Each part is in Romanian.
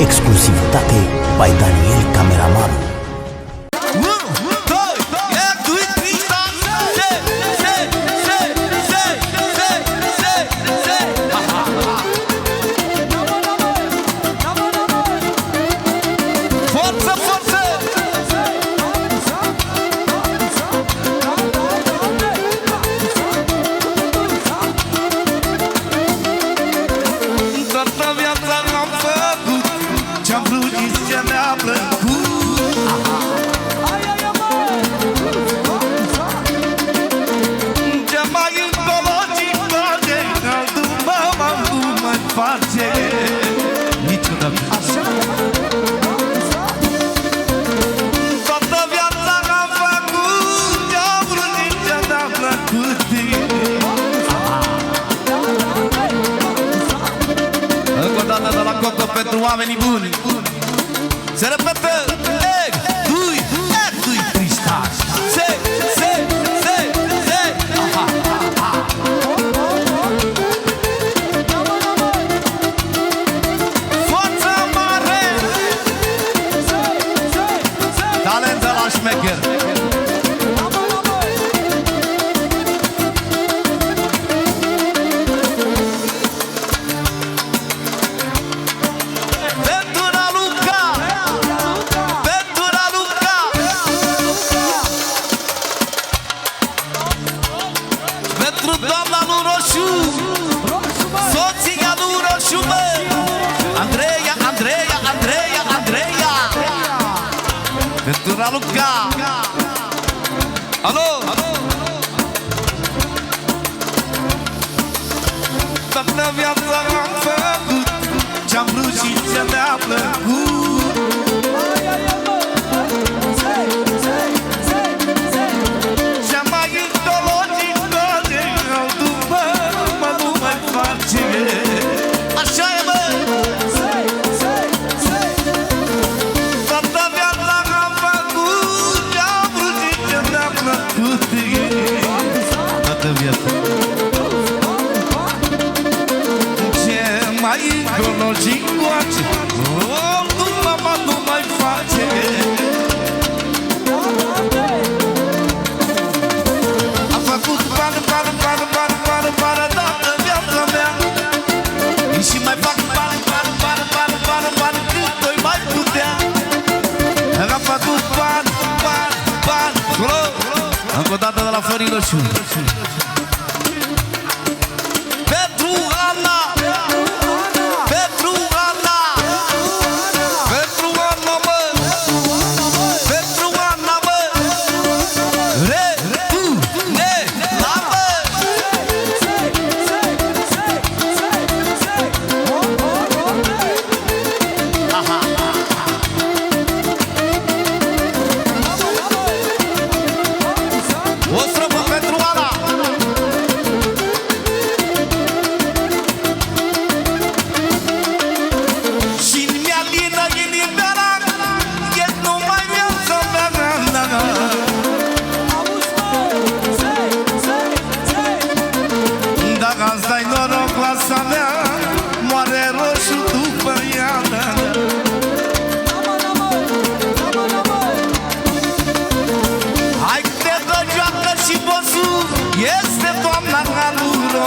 Exclusivitate by Daniel Cameramaru. oamenii buni Să repetăm! Raluca Alo? Toată viața am făcut Ce-am vrut și ce mi-a plăcut. mai încolo și încoace nu mama nu mai face A făcut bani, bani, bani, bani, bani, bani Toată viața mea Și mai fac bani, bani, bani, bani, bani, bani Cât doi mai putea A făcut bani, bani, bani, bani Încă o dată de la Florin Lăciun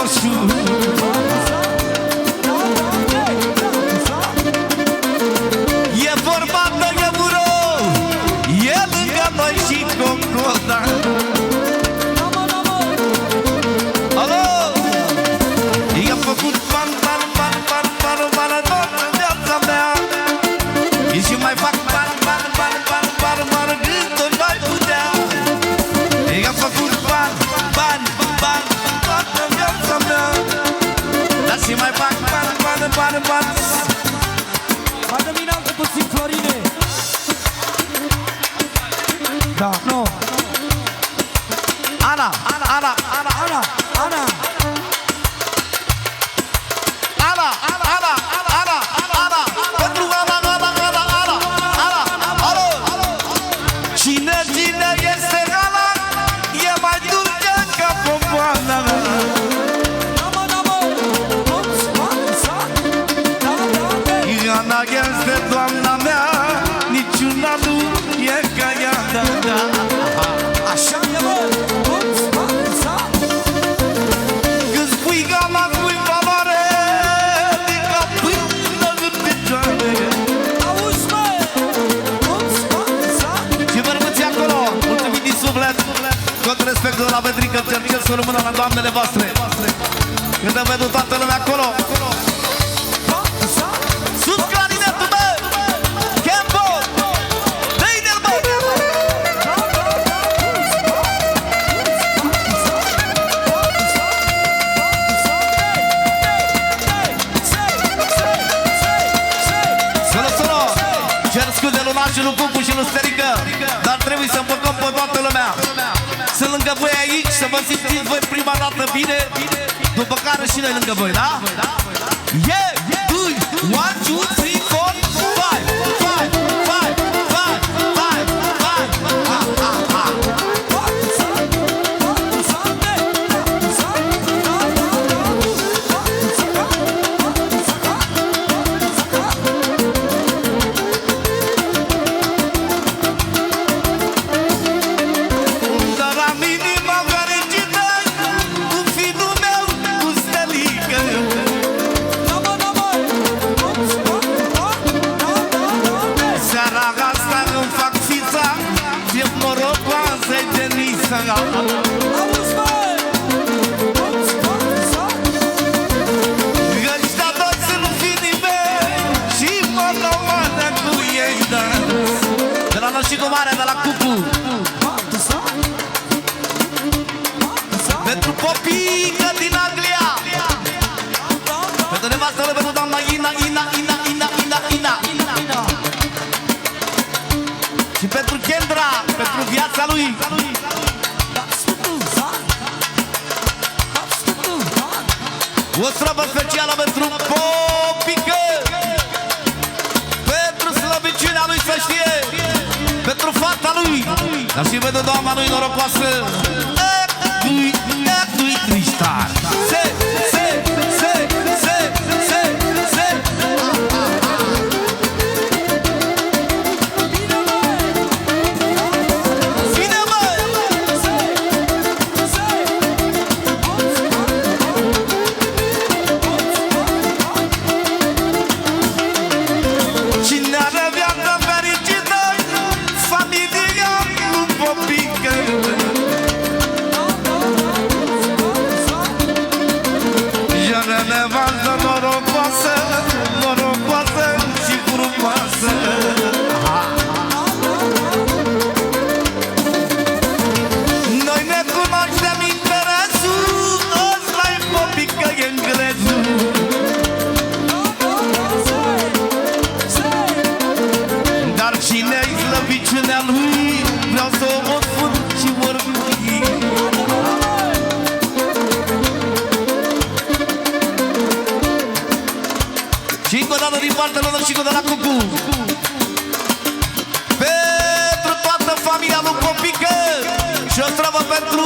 falso Ana. La Petrică Cercel să rămână la doamnele voastre Când vedu toată lumea acolo Sus clarinetul, bă! Campo! Dă-i-ne-l, bă! Solo, solo! Cer scuze lui Nașu, lui Cucu și lui Sterică Dar trebuie să vă simțiți voi prima dată bine După care și noi lângă voi, da? Yeah! Two, one, two, three, Denisa Ăștia toți sunt finii mei Și mă rămână cu ei da. De la Nășicu Mare, de la Cucu Pentru popică din Anglia Pentru nevastă lui, pentru doamna Ina, Ina, Ina, Ina, Ina, Ina Și pentru Kendra, pentru viața lui O strabă specială pentru popică. Pentru slăbiciunea lui să știe. Pentru fata lui. Dar și pentru doamna lui norocoasă. Ecui, ecui Cristal Se, se, se, Și încă o dată din partea lor și de la Cucu. Pentru toată familia lui Popică Și o stravă pentru